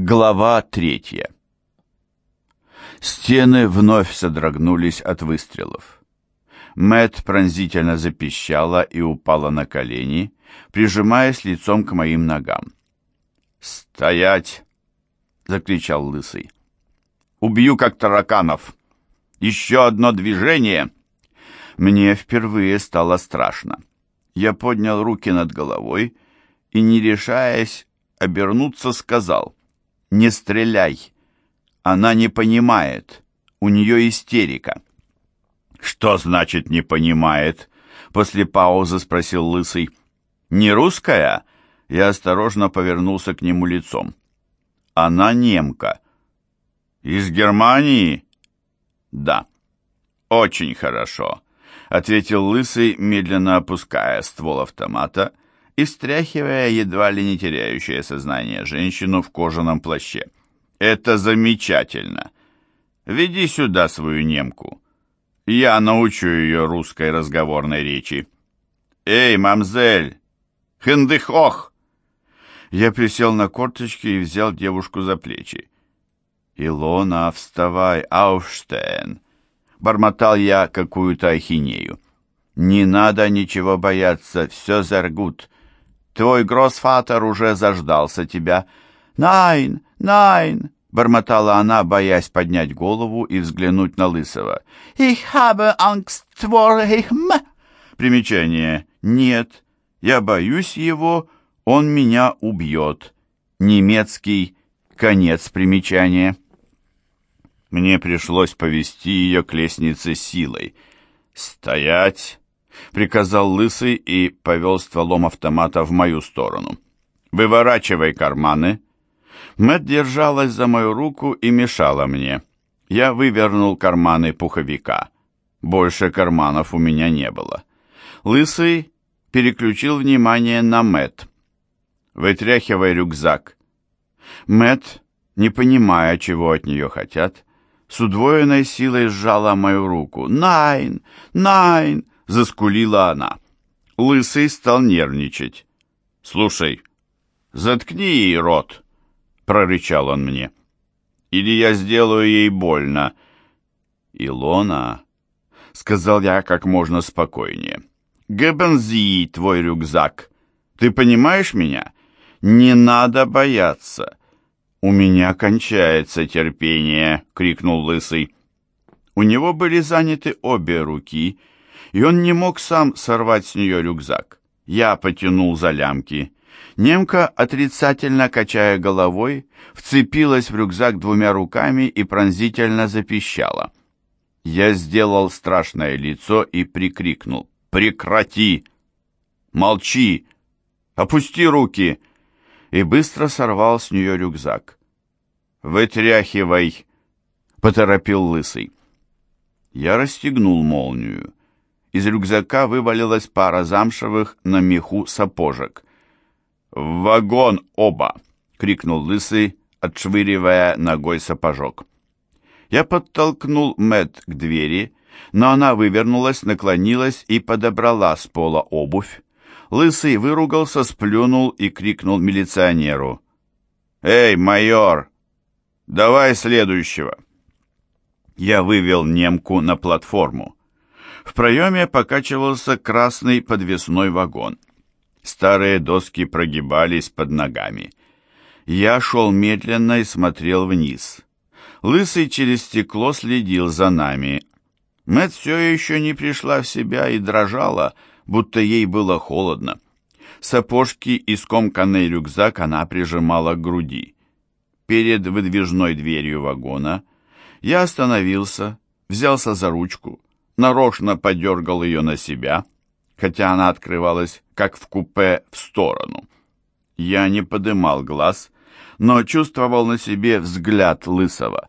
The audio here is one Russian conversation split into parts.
Глава третья. Стены вновь содрогнулись от выстрелов. Мэт пронзительно запищала и упала на колени, прижимаясь лицом к моим ногам. «Стоять!» — закричал Лысый. «Убью, как тараканов! Еще одно движение!» Мне впервые стало страшно. Я поднял руки над головой и, не решаясь обернуться, сказал — «Не стреляй! Она не понимает. У нее истерика». «Что значит «не понимает»?» После паузы спросил Лысый. «Не русская?» Я осторожно повернулся к нему лицом. «Она немка». «Из Германии?» «Да». «Очень хорошо», — ответил Лысый, медленно опуская ствол автомата и встряхивая едва ли не теряющее сознание женщину в кожаном плаще. «Это замечательно! Веди сюда свою немку. Я научу ее русской разговорной речи. Эй, мамзель! Хендыхох!» Я присел на корточки и взял девушку за плечи. «Илона, вставай, Ауфштейн!» Бормотал я какую-то ахинею. «Не надо ничего бояться, все заргут. Твой гроссфатер уже заждался тебя. Найн, найн, бормотала она, боясь поднять голову и взглянуть на Лысого. Ich habe Angst vor ihm. Примечание. Нет, я боюсь его, он меня убьет. Немецкий. Конец примечания. Мне пришлось повести ее к лестнице силой. «Стоять!» — приказал Лысый и повел стволом автомата в мою сторону. «Выворачивай карманы». Мэтт держалась за мою руку и мешала мне. Я вывернул карманы пуховика. Больше карманов у меня не было. Лысый переключил внимание на Мэтт. «Вытряхивай рюкзак». Мэтт, не понимая, чего от нее хотят, с удвоенной силой сжала мою руку. «Найн! Найн!» Заскулила она. Лысый стал нервничать. «Слушай, заткни ей рот», — прорычал он мне. «Или я сделаю ей больно». «Илона», — сказал я как можно спокойнее, — «Гебензи, твой рюкзак. Ты понимаешь меня? Не надо бояться». «У меня кончается терпение», — крикнул Лысый. У него были заняты обе руки, — и он не мог сам сорвать с нее рюкзак. Я потянул за лямки. Немка, отрицательно качая головой, вцепилась в рюкзак двумя руками и пронзительно запищала. Я сделал страшное лицо и прикрикнул. «Прекрати! Молчи! Опусти руки!» И быстро сорвал с нее рюкзак. «Вытряхивай!» — поторопил Лысый. Я расстегнул молнию. Из рюкзака вывалилась пара замшевых на меху сапожек. «В вагон оба!» — крикнул Лысый, отшвыривая ногой сапожок. Я подтолкнул Мэт к двери, но она вывернулась, наклонилась и подобрала с пола обувь. Лысый выругался, сплюнул и крикнул милиционеру. «Эй, майор, давай следующего!» Я вывел немку на платформу. В проеме покачивался красный подвесной вагон. Старые доски прогибались под ногами. Я шел медленно и смотрел вниз. Лысый через стекло следил за нами. Мэт все еще не пришла в себя и дрожала, будто ей было холодно. Сапожки и скомканный рюкзак она прижимала к груди. Перед выдвижной дверью вагона я остановился, взялся за ручку нарочно подергал ее на себя, хотя она открывалась, как в купе, в сторону. Я не подымал глаз, но чувствовал на себе взгляд Лысого.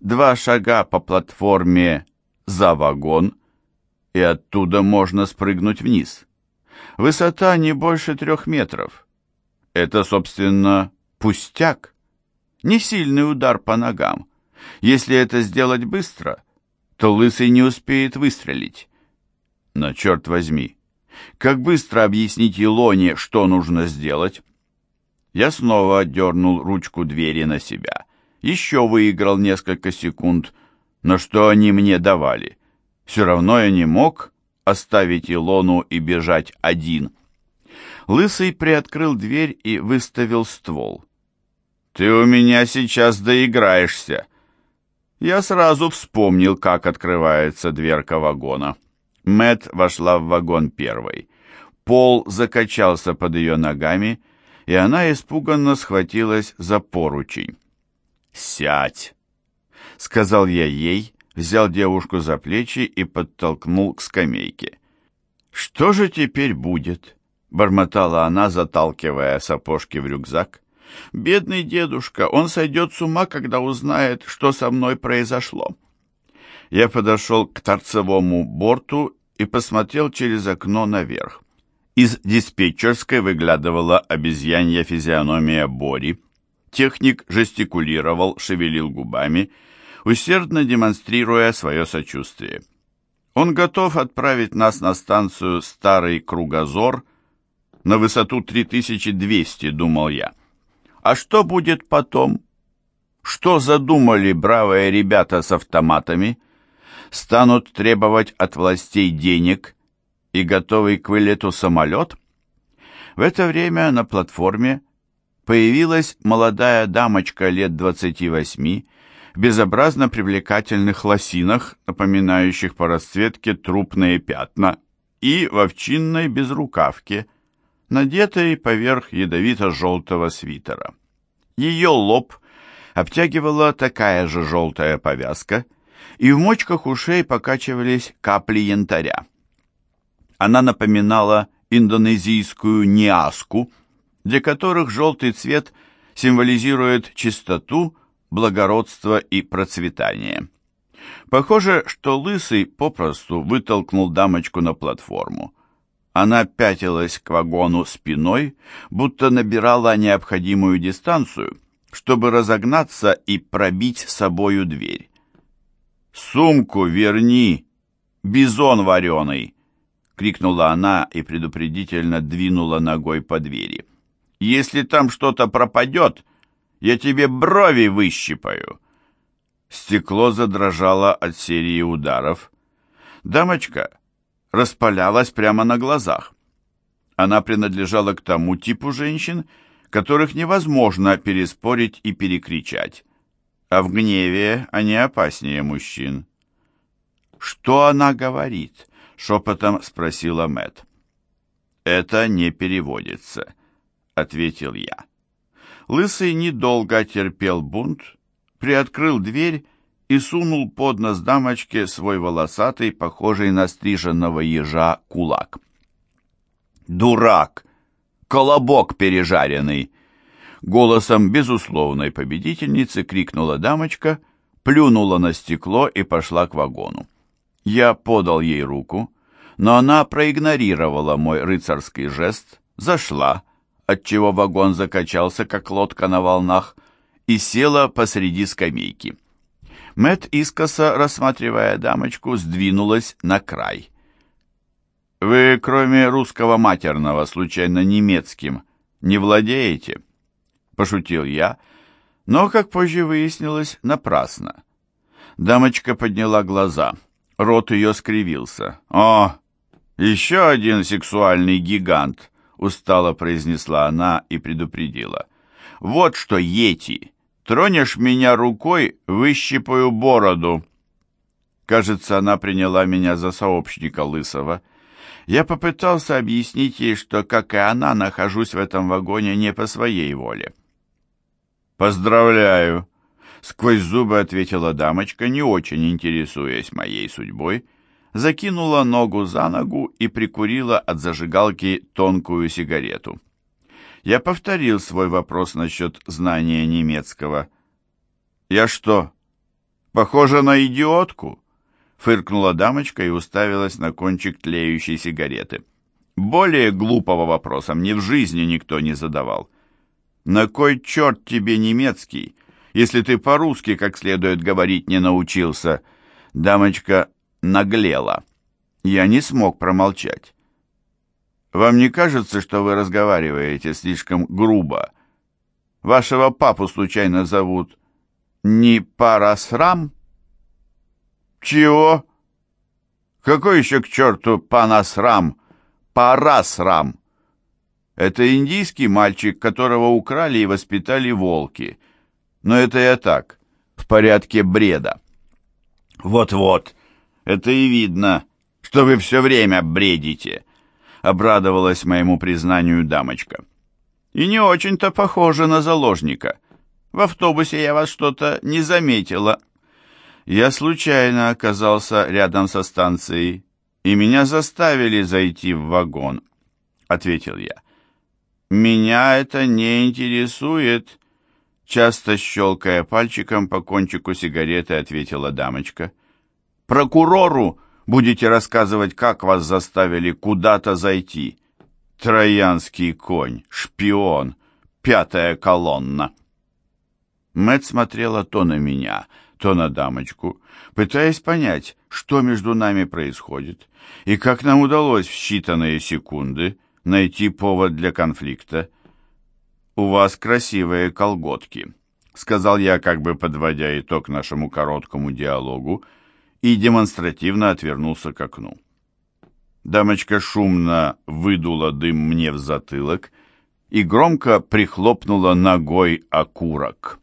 Два шага по платформе за вагон, и оттуда можно спрыгнуть вниз. Высота не больше трех метров. Это, собственно, пустяк. Не сильный удар по ногам. Если это сделать быстро, то Лысый не успеет выстрелить. Но, черт возьми, как быстро объяснить Илоне, что нужно сделать? Я снова дернул ручку двери на себя. Еще выиграл несколько секунд, но что они мне давали? Все равно я не мог оставить Илону и бежать один. Лысый приоткрыл дверь и выставил ствол. «Ты у меня сейчас доиграешься!» Я сразу вспомнил, как открывается дверка вагона. Мэт вошла в вагон первой. Пол закачался под ее ногами, и она испуганно схватилась за поручень. «Сядь!» — сказал я ей, взял девушку за плечи и подтолкнул к скамейке. «Что же теперь будет?» — бормотала она, заталкивая сапожки в рюкзак. «Бедный дедушка, он сойдет с ума, когда узнает, что со мной произошло». Я подошел к торцевому борту и посмотрел через окно наверх. Из диспетчерской выглядывала обезьянья физиономия Бори. Техник жестикулировал, шевелил губами усердно демонстрируя свое сочувствие. Он готов отправить нас на станцию «Старый Кругозор» на высоту 3200, думал я. А что будет потом? Что задумали бравые ребята с автоматами? Станут требовать от властей денег и готовый к вылету самолет? В это время на платформе появилась молодая дамочка лет 28 в безобразно привлекательных лосинах, напоминающих по расцветке трупные пятна, и в овчинной безрукавке, надетой поверх ядовито-желтого свитера. Ее лоб обтягивала такая же желтая повязка, и в мочках ушей покачивались капли янтаря. Она напоминала индонезийскую ниаску, для которых желтый цвет символизирует чистоту, благородство и процветание. Похоже, что Лысый попросту вытолкнул дамочку на платформу. Она пятилась к вагону спиной, будто набирала необходимую дистанцию, чтобы разогнаться и пробить собою дверь. «Сумку верни, бизон вареный!» — крикнула она и предупредительно двинула ногой по двери. «Если там что-то пропадет, я тебе брови выщипаю!» Стекло задрожало от серии ударов. Дамочка распалялась прямо на глазах. Она принадлежала к тому типу женщин, которых невозможно переспорить и перекричать, а в гневе они опаснее мужчин. «Что она говорит?» — шепотом спросила Мэт. «Это не переводится», — ответил я. Лысый недолго терпел бунт, приоткрыл дверь и сунул под нос дамочке свой волосатый, похожий на стриженного ежа, кулак. «Дурак! Колобок пережаренный!» Голосом безусловной победительницы крикнула дамочка, плюнула на стекло и пошла к вагону. Я подал ей руку, но она проигнорировала мой рыцарский жест, зашла, отчего вагон закачался, как лодка на волнах, и села посреди скамейки. Мэт искоса, рассматривая дамочку, сдвинулась на край. «Вы, кроме русского матерного, случайно немецким, не владеете?» Пошутил я, но, как позже выяснилось, напрасно. Дамочка подняла глаза, рот ее скривился. «О, еще один сексуальный гигант!» устало произнесла она и предупредила. «Вот что, Йети, тронешь меня рукой, выщипаю бороду». Кажется, она приняла меня за сообщника Лысого. Я попытался объяснить ей, что, как и она, нахожусь в этом вагоне не по своей воле. «Поздравляю!» — сквозь зубы ответила дамочка, не очень интересуясь моей судьбой, — закинула ногу за ногу и прикурила от зажигалки тонкую сигарету. Я повторил свой вопрос насчет знания немецкого. «Я что, похожа на идиотку?» Фыркнула дамочка и уставилась на кончик тлеющей сигареты. Более глупого вопроса мне в жизни никто не задавал. «На кой черт тебе немецкий, если ты по-русски как следует говорить не научился?» Дамочка наглела. Я не смог промолчать. «Вам не кажется, что вы разговариваете слишком грубо Вашего папу случайно зовут не Парасрам? Чего? Какой еще к черту Панасрам? Парасрам. Это индийский мальчик, которого украли и воспитали волки. Но это я так, в порядке бреда. Вот-вот, это и видно, что вы все время бредите, обрадовалась моему признанию дамочка. И не очень-то похоже на заложника. В автобусе я вас что-то не заметила. Я случайно оказался рядом со станцией, и меня заставили зайти в вагон, ответил я. Меня это не интересует, часто щелкая пальчиком по кончику сигареты, ответила дамочка. Прокурору будете рассказывать, как вас заставили куда-то зайти. Троянский конь, шпион, пятая колонна. Мэт смотрела то на меня, то на дамочку, пытаясь понять, что между нами происходит, и как нам удалось в считанные секунды найти повод для конфликта. «У вас красивые колготки», — сказал я, как бы подводя итог нашему короткому диалогу, и демонстративно отвернулся к окну. Дамочка шумно выдула дым мне в затылок и громко прихлопнула ногой окурок.